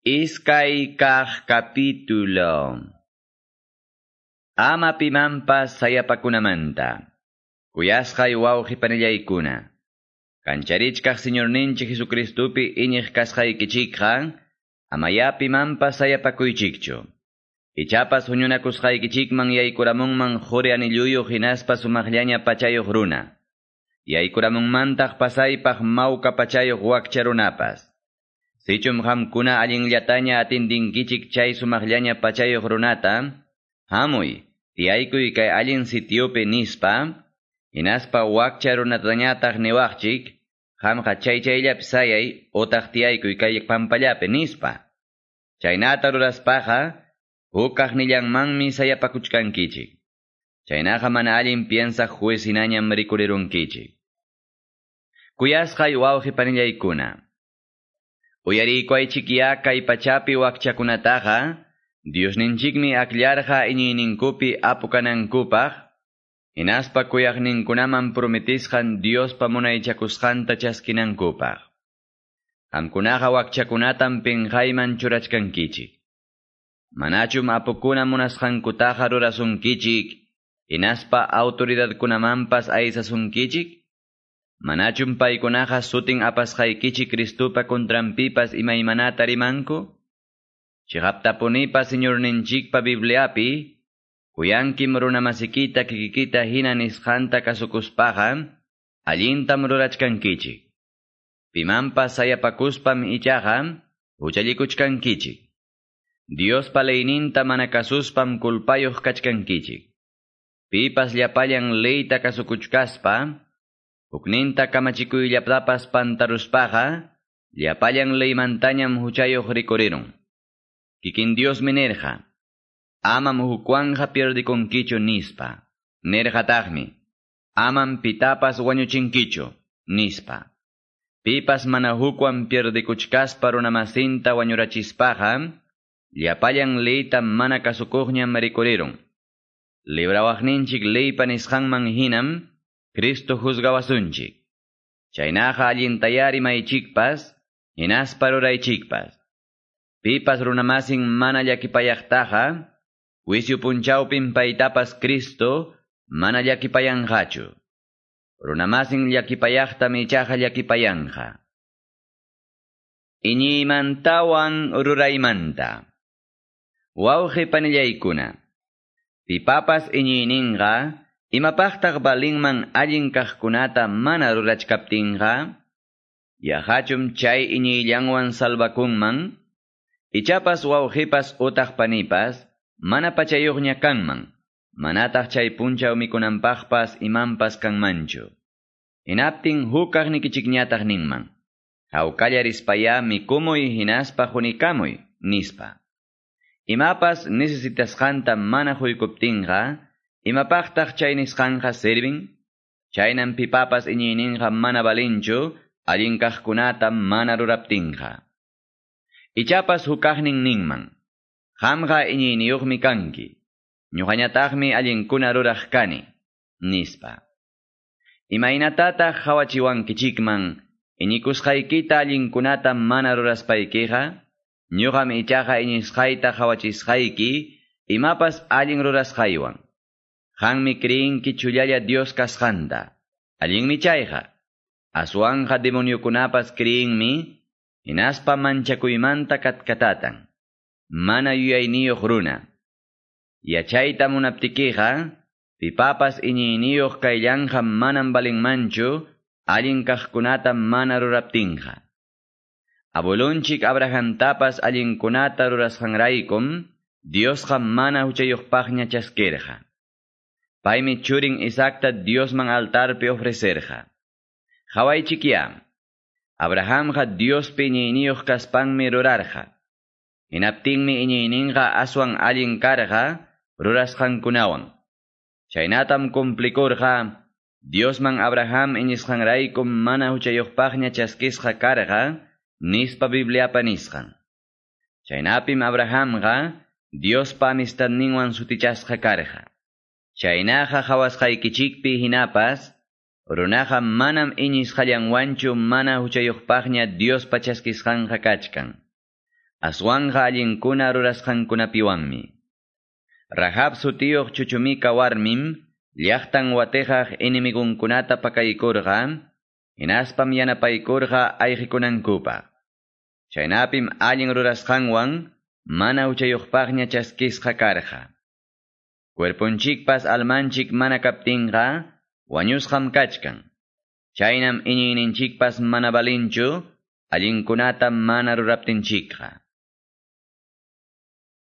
Iskay kaq capítulo. Ama pimanpas sayapakunamanta. Kuyasqay wawqi panillaykuna. Kancharichkaq Señorninchik Jesucristupi iñiq kasqaykichikqa, amayapi mampas sayapakuychikchu. Ichapas huñunakusqaykichikman yaykuramunman juri anilluyuq hinaspas sumaqllaña pachayuq runa. Yaykuramunmantaq pasaypaq mawka pachayuq wakcha runapas. Sichum hamkuna allinllataña atindinkichik chay sumaqllaña pachayuq runata, hamuy, tiyaykuy kay allin sitiopi nispa, hinaspa wakcha runatañataq niwaqchik, hamqa chay chayllapi sayay, otaq tiyaykuy kay pampallapi nispa. Chaynata ruraspaqa, hukaq nillanmanmi sayapakuchkankichik. Chaynaqa mana allin piensaq juezinañam rikurirunkichik. Kuyasqay wawqi panillaykuna. Uyariykuaychikya kay pachapi wakchakunataqa, Diosninchikmi aklarqa iñiyninkupi apukanankupaq, hinaspa kuyaqninkunaman prometisqan Diospa munaychakusqanta chaskinankupaq. Qamkunaqa wakchakunatan pinqayman churachkankichik. Manachum apukuna munasqankutaqa rurasunkichik, hinaspa autoridadkunamanpas aysasunkichik, Manachum paykunaqa sutin apasqaykichik Cristupa kontranpipas imaymanata rimanku? Chigaptapunipa Señorninchikpa Bibliapi, kuyankim runamasikita kikikita hina nisqanta kasukuspaqa, allintam rurachkankichik. Pimanpas sayapakuspam ichaqa, huchallikuchkankichik. Diospa leyninta mana kasuspam kulpayuq kachkankichik. Pipas llapallan leyta kasukuchkaspa, Hukninta kamachikuyllapapas pantaruspaqa, llapallan leymantañam huchayuq rikurirun. Kikin Dios minerja, amam hukwanja pierdikunkichu nispa, nerjataqmi, amam pitapas wañuchinkichu, nispa. Pipas mana hukwan pierdikuchkaspa runamasinta wañurachispaqa, llapallan leyta mana kasukuqñam rikurirun. Librawaqninchik leypa nisqanman hinam, Cristo juzgawasunchik. Chaynaqa allintayari maychikpas, hinaspa ruraychikpas. Pipas runamasin mana llakipayaqtaqa, punchawpin paytapas Cristo mana llakipayanqachu. Runamasin llakipayaqta michaqa llakipayanja. Iñiymantawan ruraymanta. Wawqi panillaykuna. Pipapas iñiyninqa, Imapaqtaq balinman allin kaqkunata mana rurachkaptinqa, yahachum chay iñillanwan salvakunman, ichapas wawqipas utaq panipas, mana pachayuqña kanman, manataq chay punchaw mikunanpaqpas imanpas kanmanchu. Hinaptin hukaq nikichikñataq ninman, hawkalla rispaya mikumuy hinaspa junikamuy, nispa. Imapas necesitasqanta mana huykuptinqa, Imapaqtaq chay nisqanqa sirvin, chaynan pipapas iñiyninqa mana balinchu, allin kaqkunata mana ruraptinqa. Ichapas hukaqnin ninman, qamqa iñiyniyuqmi kanki, ñuqañataqmi allinkuna ruraq kani, nispa. Imaynatataq hawachiwankichikman, iñikusqaykita allinkunata mana ruraspaykiqa, ñuqam ichaqa iñisqayta hawachisqayki, imapas allin. Hanmi kriinki chullalla Dios kasqanta. Allinmi chayqa. Aswanja demoniokunapas kriinmi, hinaspa manchakuymanta katkatatan. Mana yuyayniyuq runa. Yachayta munaptikiqa, pipapas iñiyniyuq kayllanqa manan balinmanchu, allin kaqkunata mana ruraptinqa. Abuelunchik Abrahamtapas allinkunata rurasqanraykum, Diosqa mana huchayuqpaqña chaskerqa. Paymi churin Isacta Diosman altarpi ofrecerja. Hawaychikya. Abrahamja Diospi iñiyniyuq kaspanmi rurarja. Hinaptinmi iñiyninqa aswan allin karqa, rurasqankunawan. Chaynatam complikurqa, Diosman Abraham iñisqanraykum mana huchayuqpaqña chaskisqa karqa, nispa Bibliapa nisqan. Chaynapim Abrahamqa, Diospa amistadninwan sutichasqa karqa. Chaynaqa hawasqaykichikpi hinapas, runaqa manam iñisqallanwanchu mana huchayuqpaqña Dios pachaskisqanqa kachkan. aswanja allinkuna rurasqankunapiwanmi. Rahab sutiyuq chuchumika warmim, llaqtan watejaq inimigunkunata pakaykurqa, hinaspam yanapaykurqa ayqikunankupaq. Chaynapim allin rurasqanwan, mana uchayuqpaqña chaskisqa karqa. Cuerpunchikpas almanchik mana kaptinqa, wañusqam kachkan. Chaynam iñiyninchikpas mana balinchu, allinkunata mana ruraptinchikqa.